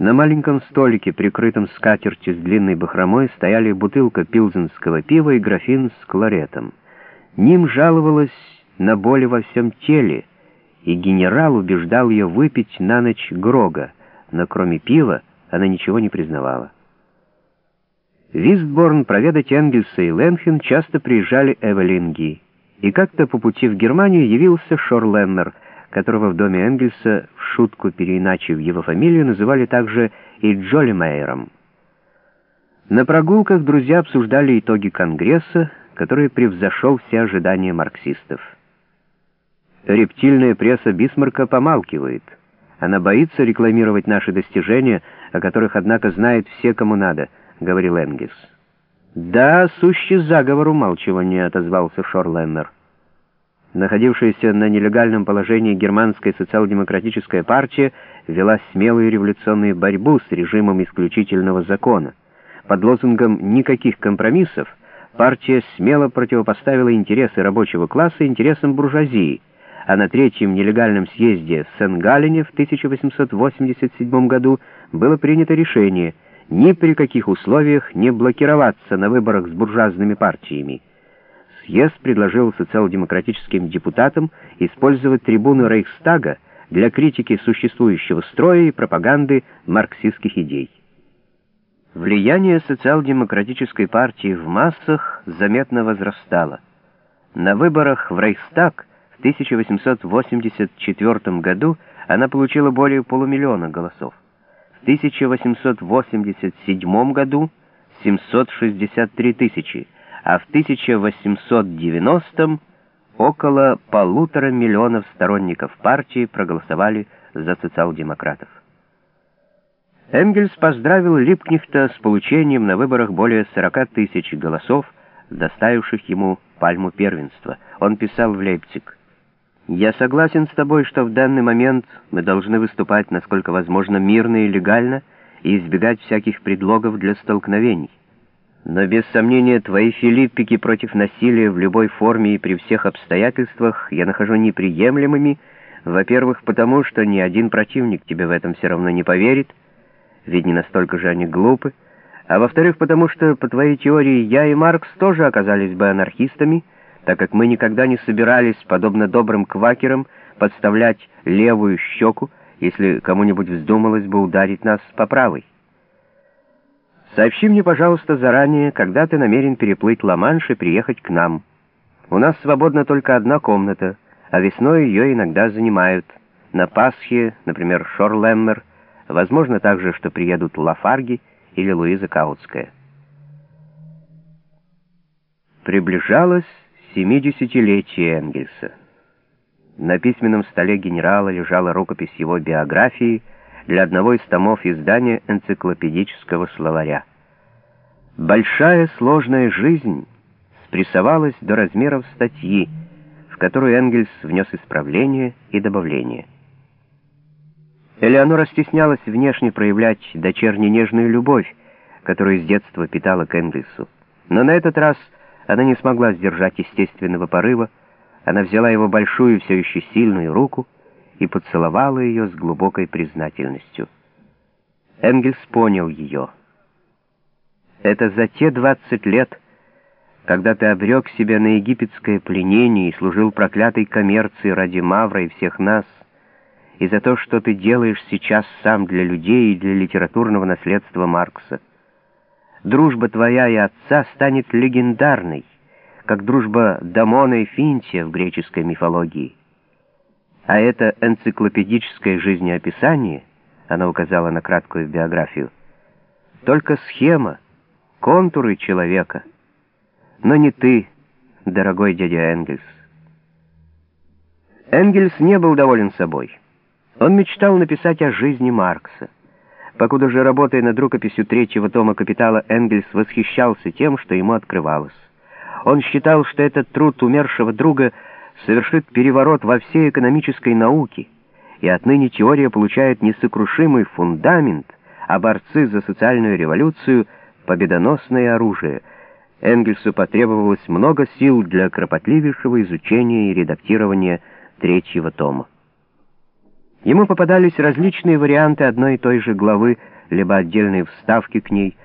На маленьком столике, прикрытом скатертью с длинной бахромой, стояли бутылка пилзенского пива и графин с кларетом. Ним жаловалась на боли во всем теле, и генерал убеждал ее выпить на ночь Грога, но кроме пива она ничего не признавала. Вистборн проведать Энгельса и Ленхен часто приезжали Эвелинги, и как-то по пути в Германию явился Шорленнер — которого в доме Энгельса, в шутку переиначив его фамилию, называли также и Джоли Мейером. На прогулках друзья обсуждали итоги Конгресса, который превзошел все ожидания марксистов. Рептильная пресса Бисмарка помалкивает. Она боится рекламировать наши достижения, о которых, однако, знают все, кому надо, — говорил Энгельс. «Да, сущий заговор умалчивания», — отозвался Шорленнер находившаяся на нелегальном положении германская социал-демократическая партия вела смелую революционную борьбу с режимом исключительного закона. Под лозунгом «никаких компромиссов» партия смело противопоставила интересы рабочего класса интересам буржуазии, а на третьем нелегальном съезде в Сен-Галлене в 1887 году было принято решение ни при каких условиях не блокироваться на выборах с буржуазными партиями. Съезд предложил социал-демократическим депутатам использовать трибуну Рейхстага для критики существующего строя и пропаганды марксистских идей. Влияние социал-демократической партии в массах заметно возрастало. На выборах в Рейхстаг в 1884 году она получила более полумиллиона голосов. В 1887 году 763 тысячи, а в 1890-м около полутора миллионов сторонников партии проголосовали за социал-демократов. Энгельс поздравил Липкнехта с получением на выборах более 40 тысяч голосов, доставивших ему пальму первенства. Он писал в Лейпциг. «Я согласен с тобой, что в данный момент мы должны выступать, насколько возможно, мирно и легально и избегать всяких предлогов для столкновений. Но без сомнения твои филиппики против насилия в любой форме и при всех обстоятельствах я нахожу неприемлемыми, во-первых, потому что ни один противник тебе в этом все равно не поверит, ведь не настолько же они глупы, а во-вторых, потому что, по твоей теории, я и Маркс тоже оказались бы анархистами, так как мы никогда не собирались, подобно добрым квакерам, подставлять левую щеку, если кому-нибудь вздумалось бы ударить нас по правой. Сообщи мне, пожалуйста, заранее, когда ты намерен переплыть Ла-Манш и приехать к нам. У нас свободна только одна комната, а весной ее иногда занимают. На Пасхе, например, Шорлеммер, возможно также, что приедут Лафарги или Луиза Каутская. Приближалось семидесятилетие Энгельса. На письменном столе генерала лежала рукопись его биографии — для одного из томов издания энциклопедического словаря. Большая сложная жизнь спрессовалась до размеров статьи, в которую Энгельс внес исправления и добавления. Элеонора стеснялась внешне проявлять дочерне-нежную любовь, которую с детства питала к Энгельсу. Но на этот раз она не смогла сдержать естественного порыва, она взяла его большую, все еще сильную руку и поцеловала ее с глубокой признательностью. Энгельс понял ее. Это за те двадцать лет, когда ты обрек себя на египетское пленение и служил проклятой коммерции ради Мавра и всех нас, и за то, что ты делаешь сейчас сам для людей и для литературного наследства Маркса. Дружба твоя и отца станет легендарной, как дружба Дамона и Финтия в греческой мифологии. А это энциклопедическое жизнеописание, она указала на краткую биографию, только схема, контуры человека, но не ты, дорогой дядя Энгельс. Энгельс не был доволен собой. Он мечтал написать о жизни Маркса. Покуда же, работая над рукописью третьего тома «Капитала», Энгельс восхищался тем, что ему открывалось. Он считал, что этот труд умершего друга — совершит переворот во всей экономической науке, и отныне теория получает несокрушимый фундамент, а борцы за социальную революцию — победоносное оружие. Энгельсу потребовалось много сил для кропотливейшего изучения и редактирования третьего тома. Ему попадались различные варианты одной и той же главы, либо отдельные вставки к ней,